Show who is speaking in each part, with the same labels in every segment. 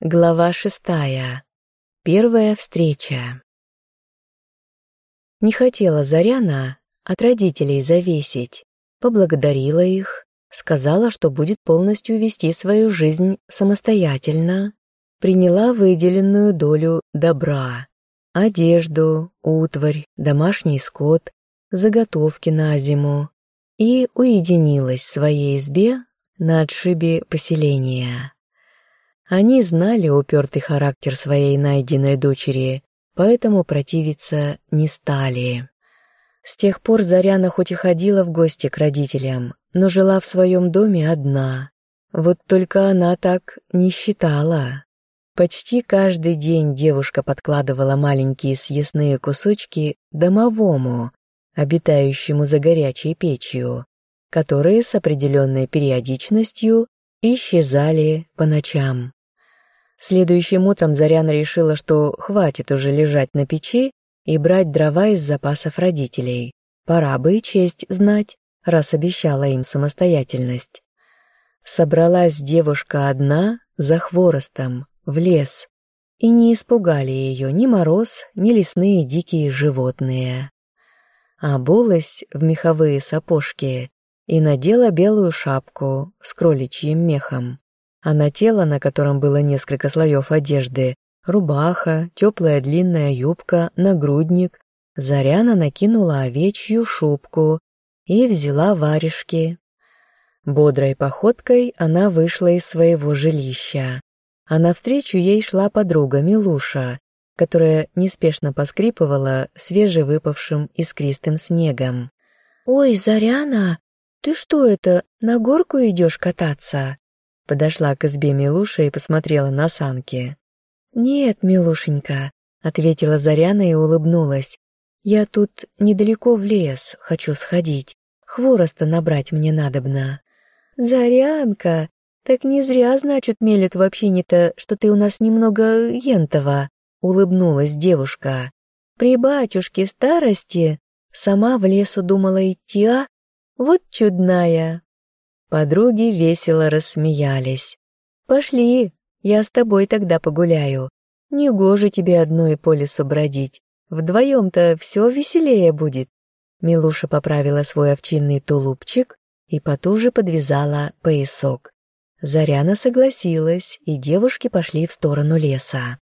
Speaker 1: Глава шестая. Первая встреча. Не хотела Заряна от родителей зависеть, поблагодарила их, сказала, что будет полностью вести свою жизнь самостоятельно, приняла выделенную долю добра, одежду, утварь, домашний скот, заготовки на зиму и уединилась в своей избе на отшибе поселения. Они знали упертый характер своей найденной дочери, поэтому противиться не стали. С тех пор Заряна хоть и ходила в гости к родителям, но жила в своем доме одна. Вот только она так не считала. Почти каждый день девушка подкладывала маленькие съестные кусочки домовому, обитающему за горячей печью, которые с определенной периодичностью исчезали по ночам. Следующим утром Заряна решила, что хватит уже лежать на печи и брать дрова из запасов родителей. Пора бы и честь знать, раз обещала им самостоятельность. Собралась девушка одна за хворостом, в лес, и не испугали ее ни мороз, ни лесные дикие животные. Обулась в меховые сапожки и надела белую шапку с кроличьим мехом а на тело, на котором было несколько слоев одежды, рубаха, теплая длинная юбка, нагрудник, Заряна накинула овечью шубку и взяла варежки. Бодрой походкой она вышла из своего жилища, а навстречу ей шла подруга Милуша, которая неспешно поскрипывала свежевыпавшим искристым снегом. «Ой, Заряна, ты что это, на горку идешь кататься?» Подошла к избе Милуша и посмотрела на санки. «Нет, Милушенька», — ответила Заряна и улыбнулась. «Я тут недалеко в лес хочу сходить. Хвороста набрать мне надобно». «Зарянка, так не зря, значит, мелют в общине-то, что ты у нас немного ентова», — улыбнулась девушка. «При батюшке старости сама в лесу думала идти, а? Вот чудная!» Подруги весело рассмеялись. «Пошли, я с тобой тогда погуляю. Негоже тебе одной по лесу бродить. Вдвоем-то все веселее будет». Милуша поправила свой овчинный тулупчик и потуже подвязала поясок. Заряна согласилась, и девушки пошли в сторону леса.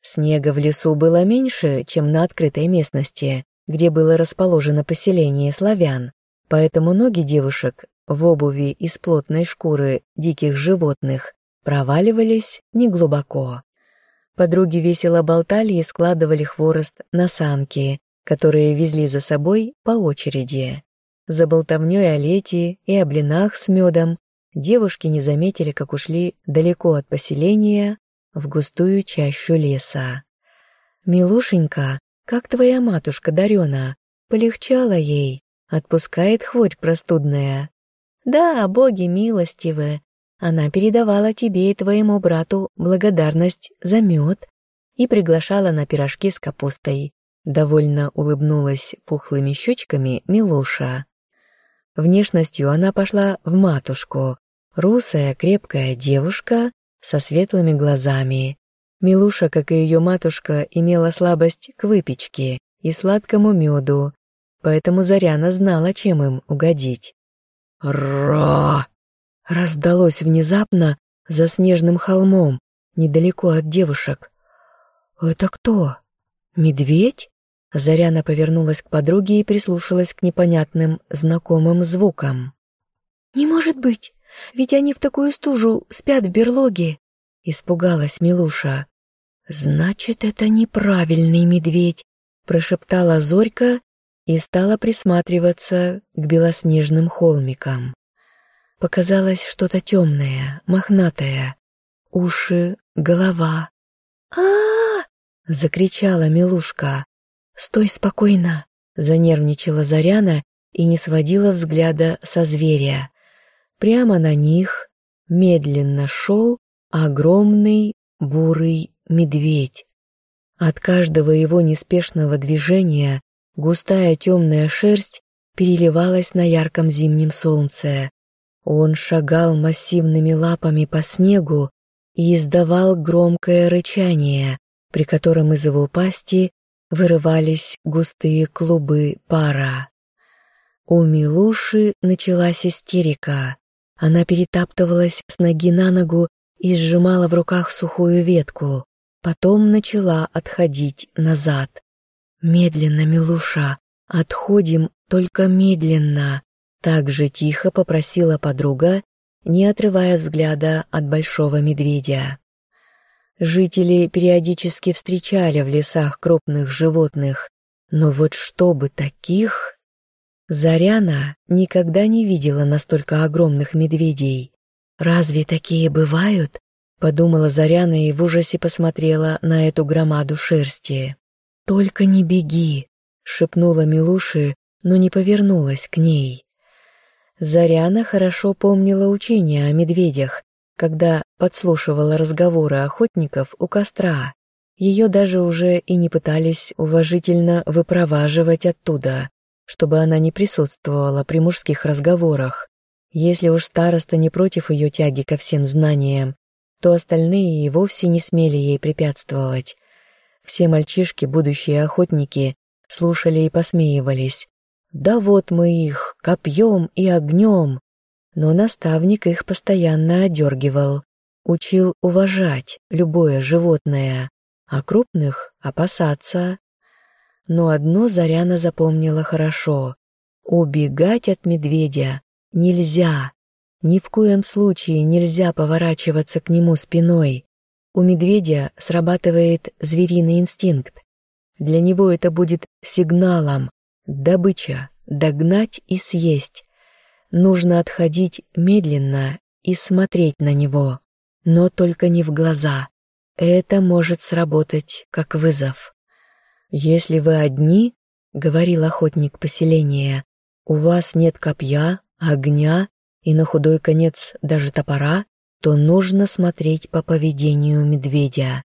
Speaker 1: Снега в лесу было меньше, чем на открытой местности, где было расположено поселение славян, поэтому ноги девушек в обуви из плотной шкуры диких животных проваливались неглубоко. Подруги весело болтали и складывали хворост на санки, которые везли за собой по очереди. За болтовнёй о лете и о блинах с медом девушки не заметили, как ушли далеко от поселения в густую чащу леса. «Милушенька, как твоя матушка Дарена? Полегчало ей, отпускает хворь простудная?» Да, боги милостивы. Она передавала тебе и твоему брату благодарность за мед и приглашала на пирожки с капустой. Довольно улыбнулась пухлыми щечками Милуша. Внешностью она пошла в матушку. Русая, крепкая девушка со светлыми глазами. Милуша, как и ее матушка, имела слабость к выпечке и сладкому меду, поэтому Заряна знала, чем им угодить. «Ра!» раздалось внезапно за снежным холмом, недалеко от девушек. «Это кто? Медведь?» Заряна повернулась к подруге и прислушалась к непонятным знакомым звукам. «Не может быть, ведь они в такую стужу спят в берлоге!» Испугалась Милуша. «Значит, это неправильный медведь», прошептала Зорька и стала присматриваться к белоснежным холмикам. Показалось что-то темное, мохнатое, уши, голова. а, закричала Милушка. «Стой спокойно!» — занервничала Заряна и не сводила взгляда со зверя. Прямо на них медленно шел огромный бурый медведь. От каждого его неспешного движения Густая темная шерсть переливалась на ярком зимнем солнце. Он шагал массивными лапами по снегу и издавал громкое рычание, при котором из его пасти вырывались густые клубы пара. У Милуши началась истерика. Она перетаптывалась с ноги на ногу и сжимала в руках сухую ветку. Потом начала отходить назад. «Медленно, Милуша, отходим только медленно», так же тихо попросила подруга, не отрывая взгляда от большого медведя. Жители периодически встречали в лесах крупных животных, но вот чтобы таких... Заряна никогда не видела настолько огромных медведей. «Разве такие бывают?» — подумала Заряна и в ужасе посмотрела на эту громаду шерсти. «Только не беги!» — шепнула Милуши, но не повернулась к ней. Заряна хорошо помнила учения о медведях, когда подслушивала разговоры охотников у костра. Ее даже уже и не пытались уважительно выпроваживать оттуда, чтобы она не присутствовала при мужских разговорах. Если уж староста не против ее тяги ко всем знаниям, то остальные и вовсе не смели ей препятствовать. Все мальчишки, будущие охотники, слушали и посмеивались, да вот мы их копьем и огнем. Но наставник их постоянно одергивал, учил уважать любое животное, а крупных опасаться. Но одно Заряна запомнила хорошо. Убегать от медведя нельзя. Ни в коем случае нельзя поворачиваться к нему спиной. У медведя срабатывает звериный инстинкт. Для него это будет сигналом, Добыча — догнать и съесть. Нужно отходить медленно и смотреть на него, но только не в глаза. Это может сработать как вызов. «Если вы одни, — говорил охотник поселения, — у вас нет копья, огня и на худой конец даже топора, то нужно смотреть по поведению медведя.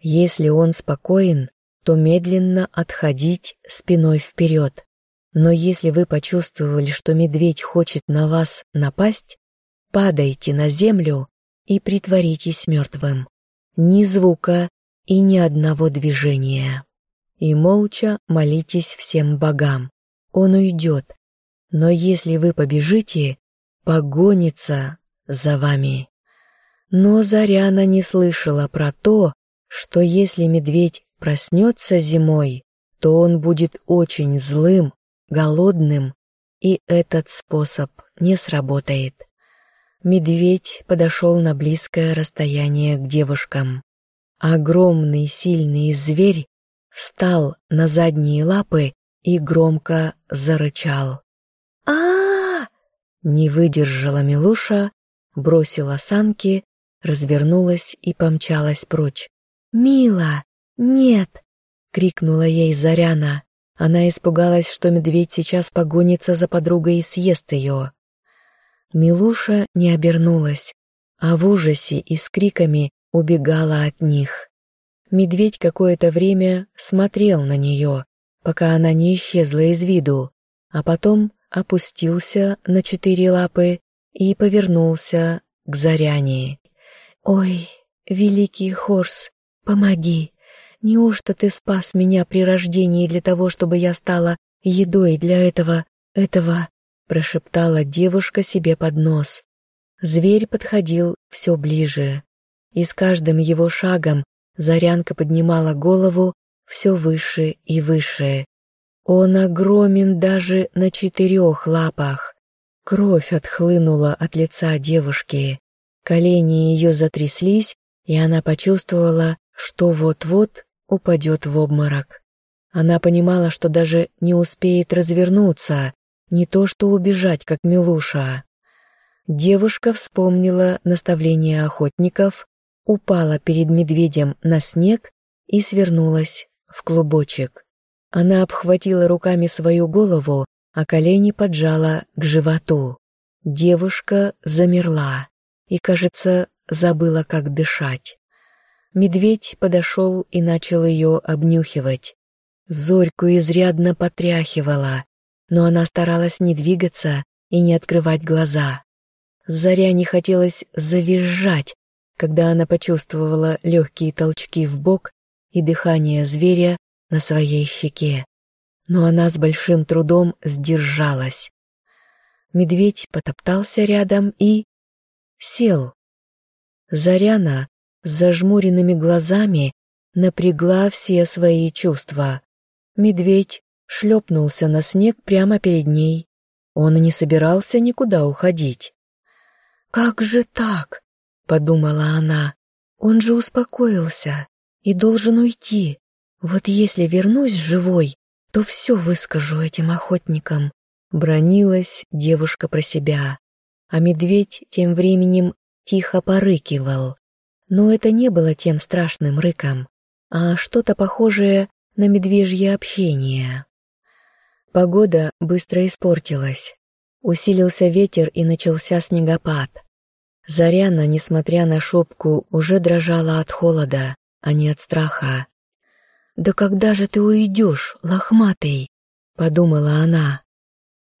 Speaker 1: Если он спокоен, то медленно отходить спиной вперед. Но если вы почувствовали, что медведь хочет на вас напасть, падайте на землю и притворитесь мертвым. Ни звука и ни одного движения. И молча молитесь всем богам. Он уйдет. Но если вы побежите, погонится за вами. Но Заряна не слышала про то, что если медведь проснется зимой, то он будет очень злым, голодным, и этот способ не сработает. Медведь подошел на близкое расстояние к девушкам. Огромный сильный зверь встал на задние лапы и громко зарычал. а, Не выдержала Милуша, бросила санки, развернулась и помчалась прочь. «Мила, «Нет!» — крикнула ей Заряна. Она испугалась, что медведь сейчас погонится за подругой и съест ее. Милуша не обернулась, а в ужасе и с криками убегала от них. Медведь какое-то время смотрел на нее, пока она не исчезла из виду, а потом опустился на четыре лапы и повернулся к Заряне. «Ой, великий Хорс, помоги!» Неужто ты спас меня при рождении для того, чтобы я стала едой для этого, этого?» прошептала девушка себе под нос. Зверь подходил все ближе, и с каждым его шагом Зарянка поднимала голову все выше и выше. Он огромен даже на четырех лапах. Кровь отхлынула от лица девушки. Колени ее затряслись, и она почувствовала, что вот-вот упадет в обморок. Она понимала, что даже не успеет развернуться, не то что убежать, как Милуша. Девушка вспомнила наставление охотников, упала перед медведем на снег и свернулась в клубочек. Она обхватила руками свою голову, а колени поджала к животу. Девушка замерла и, кажется, забыла, как дышать. Медведь подошел и начал ее обнюхивать. Зорьку изрядно потряхивала, но она старалась не двигаться и не открывать глаза. Заря не хотелось завизжать, когда она почувствовала легкие толчки в бок и дыхание зверя на своей щеке. Но она с большим трудом сдержалась. Медведь потоптался рядом и... сел. Заряна с зажмуренными глазами напрягла все свои чувства. Медведь шлепнулся на снег прямо перед ней. Он не собирался никуда уходить. «Как же так?» — подумала она. «Он же успокоился и должен уйти. Вот если вернусь живой, то все выскажу этим охотникам». Бронилась девушка про себя, а медведь тем временем тихо порыкивал. Но это не было тем страшным рыком, а что-то похожее на медвежье общение. Погода быстро испортилась. Усилился ветер и начался снегопад. Заряна, несмотря на шубку, уже дрожала от холода, а не от страха. «Да когда же ты уйдешь, лохматый?» — подумала она.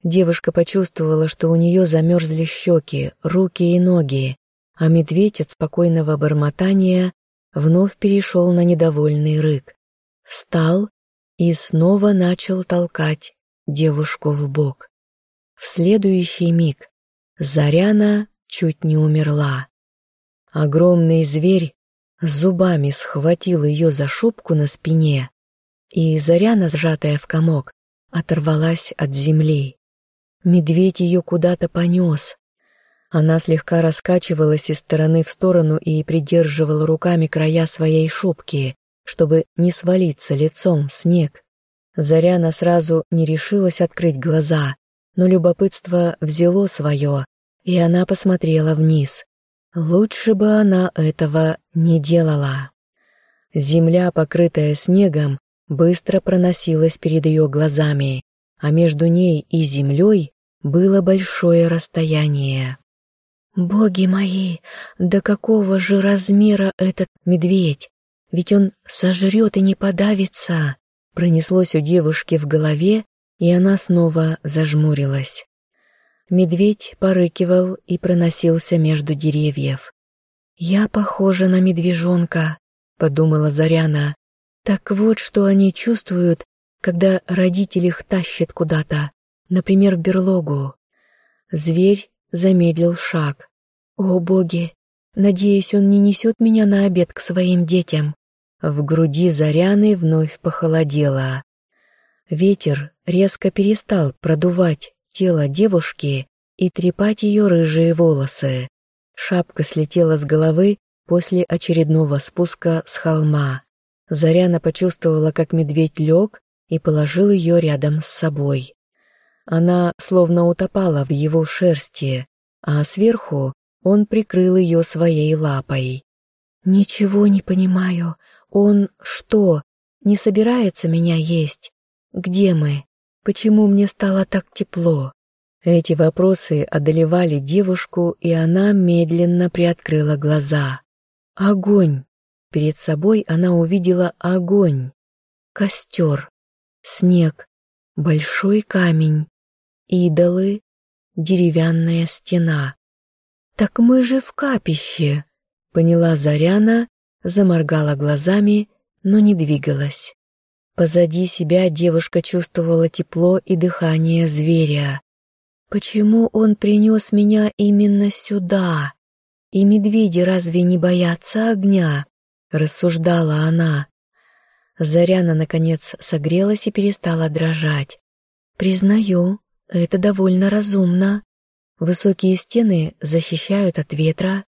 Speaker 1: Девушка почувствовала, что у нее замерзли щеки, руки и ноги, а медведь от спокойного бормотания вновь перешел на недовольный рык. Встал и снова начал толкать девушку в бок. В следующий миг Заряна чуть не умерла. Огромный зверь зубами схватил ее за шубку на спине, и Заряна, сжатая в комок, оторвалась от земли. Медведь ее куда-то понес. Она слегка раскачивалась из стороны в сторону и придерживала руками края своей шубки, чтобы не свалиться лицом в снег. Заряна сразу не решилась открыть глаза, но любопытство взяло свое, и она посмотрела вниз. Лучше бы она этого не делала. Земля, покрытая снегом, быстро проносилась перед ее глазами, а между ней и землей было большое расстояние. «Боги мои, до какого же размера этот медведь? Ведь он сожрет и не подавится!» Пронеслось у девушки в голове, и она снова зажмурилась. Медведь порыкивал и проносился между деревьев. «Я похожа на медвежонка», — подумала Заряна. «Так вот, что они чувствуют, когда родители их тащат куда-то, например, в берлогу». Зверь замедлил шаг. «О, боги! Надеюсь, он не несет меня на обед к своим детям». В груди Заряны вновь похолодело. Ветер резко перестал продувать тело девушки и трепать ее рыжие волосы. Шапка слетела с головы после очередного спуска с холма. Заряна почувствовала, как медведь лег и положил ее рядом с собой. Она словно утопала в его шерсти, а сверху он прикрыл ее своей лапой. «Ничего не понимаю», он что, не собирается меня есть? Где мы? Почему мне стало так тепло? Эти вопросы одолевали девушку, и она медленно приоткрыла глаза. Огонь! Перед собой она увидела огонь. Костер, снег, большой камень, идолы, деревянная стена. «Так мы же в капище!» — поняла Заряна заморгала глазами, но не двигалась. Позади себя девушка чувствовала тепло и дыхание зверя. «Почему он принес меня именно сюда? И медведи разве не боятся огня?» — рассуждала она. Заряна, наконец, согрелась и перестала дрожать. «Признаю, это довольно разумно. Высокие стены защищают от ветра,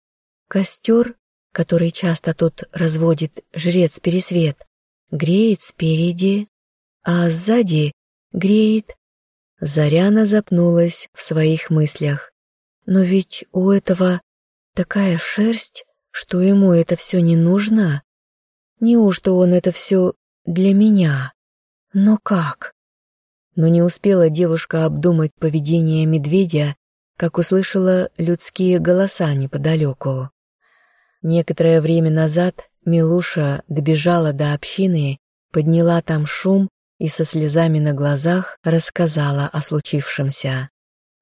Speaker 1: костер который часто тут разводит жрец Пересвет, греет спереди, а сзади греет... Заряна запнулась в своих мыслях. Но ведь у этого такая шерсть, что ему это все не нужно. Неужто он это все для меня? Но как? Но не успела девушка обдумать поведение медведя, как услышала людские голоса неподалеку. Некоторое время назад Милуша добежала до общины, подняла там шум и со слезами на глазах рассказала о случившемся.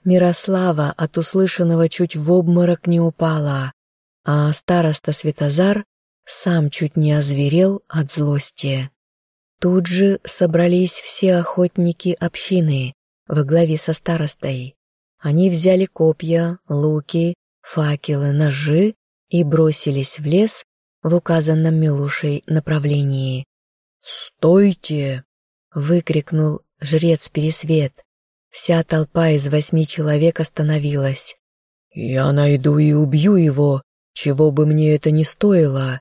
Speaker 1: Мирослава от услышанного чуть в обморок не упала. а староста Светозар сам чуть не озверел от злости. Тут же собрались все охотники общины во главе со старостой. Они взяли копья, луки, факелы, ножи и бросились в лес в указанном Милушей направлении. «Стойте!» — выкрикнул жрец Пересвет. Вся толпа из восьми человек остановилась. «Я найду и убью его, чего бы мне это ни стоило!»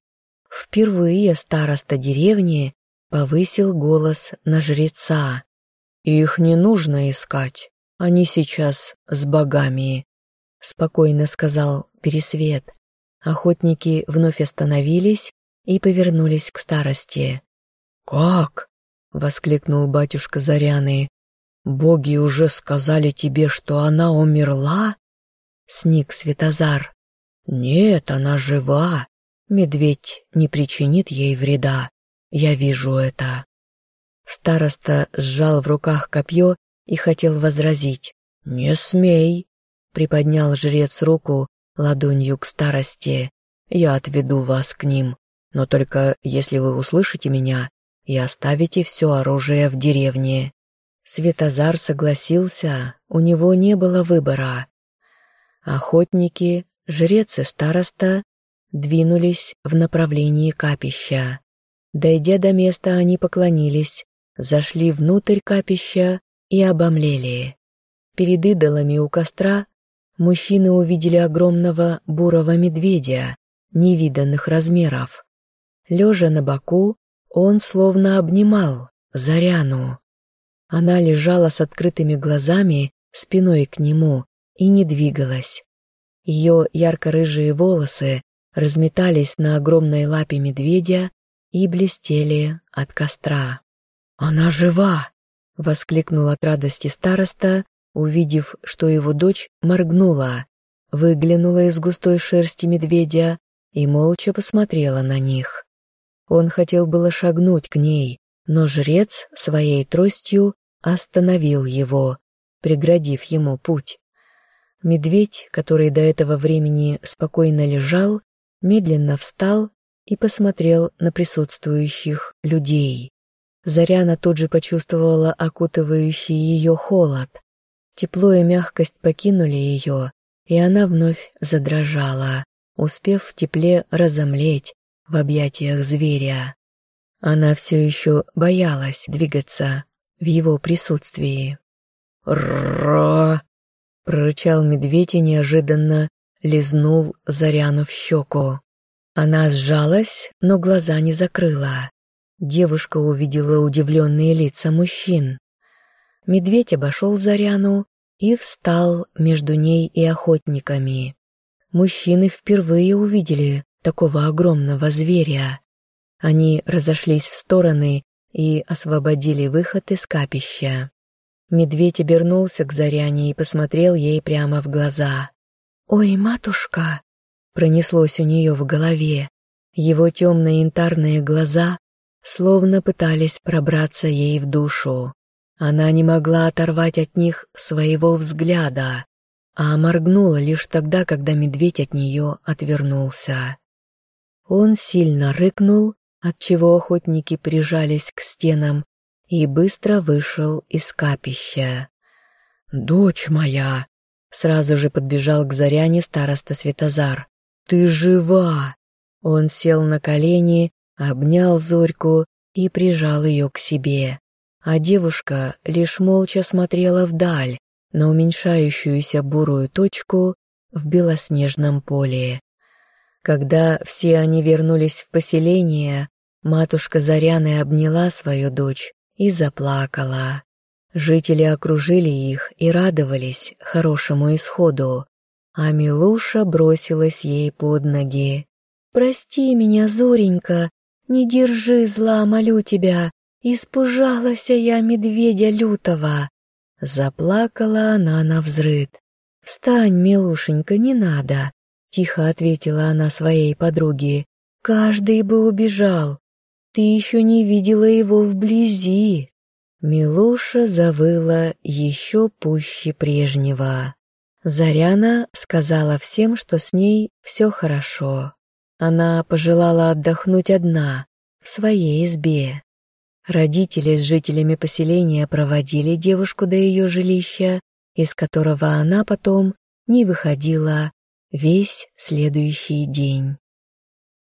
Speaker 1: Впервые староста деревни повысил голос на жреца. «Их не нужно искать, они сейчас с богами», — спокойно сказал Пересвет. Охотники вновь остановились и повернулись к старости. «Как?» — воскликнул батюшка Заряны. «Боги уже сказали тебе, что она умерла?» Сник Светозар. «Нет, она жива. Медведь не причинит ей вреда. Я вижу это». Староста сжал в руках копье и хотел возразить. «Не смей!» — приподнял жрец руку ладонью к старости. «Я отведу вас к ним, но только если вы услышите меня и оставите все оружие в деревне». Светозар согласился, у него не было выбора. Охотники, жрец и староста двинулись в направлении капища. Дойдя до места, они поклонились, зашли внутрь капища и обомлели. Перед идолами у костра мужчины увидели огромного бурого медведя невиданных размеров. Лежа на боку, он словно обнимал Заряну. Она лежала с открытыми глазами, спиной к нему, и не двигалась. Ее ярко-рыжие волосы разметались на огромной лапе медведя и блестели от костра. «Она жива!» — воскликнул от радости староста, увидев, что его дочь моргнула, выглянула из густой шерсти медведя и молча посмотрела на них. Он хотел было шагнуть к ней, но жрец своей тростью остановил его, преградив ему путь. Медведь, который до этого времени спокойно лежал, медленно встал и посмотрел на присутствующих людей. Заряна тут же почувствовала окутывающий ее холод. Тепло и мягкость покинули ее, и она вновь задрожала, успев в тепле разомлеть в объятиях зверя. Она все еще боялась двигаться в его присутствии. «Ра!» — прорычал медведь и неожиданно лизнул Заряну в щеку. Она сжалась, но глаза не закрыла. Девушка увидела удивленные лица мужчин. Медведь обошел Заряну и встал между ней и охотниками. Мужчины впервые увидели такого огромного зверя. Они разошлись в стороны и освободили выход из капища. Медведь обернулся к Заряне и посмотрел ей прямо в глаза. «Ой, матушка!» — пронеслось у нее в голове. Его темные янтарные глаза словно пытались пробраться ей в душу. Она не могла оторвать от них своего взгляда, а моргнула лишь тогда, когда медведь от нее отвернулся. Он сильно рыкнул, отчего охотники прижались к стенам, и быстро вышел из капища. «Дочь моя!» Сразу же подбежал к Заряне староста Светозар. «Ты жива!» Он сел на колени, обнял Зорьку и прижал ее к себе. А девушка лишь молча смотрела вдаль, на уменьшающуюся бурую точку в белоснежном поле. Когда все они вернулись в поселение, матушка Заряны обняла свою дочь и заплакала. Жители окружили их и радовались хорошему исходу, а Милуша бросилась ей под ноги. «Прости меня, Зоренька, не держи зла, молю тебя, испужалась я медведя лютого». Заплакала она на взрыд. «Встань, милушенька, не надо», — тихо ответила она своей подруге. «Каждый бы убежал. Ты еще не видела его вблизи». Милуша завыла еще пуще прежнего. Заряна сказала всем, что с ней все хорошо. Она пожелала отдохнуть одна, в своей избе. Родители с жителями поселения проводили девушку до ее жилища, из которого она потом не выходила весь следующий день.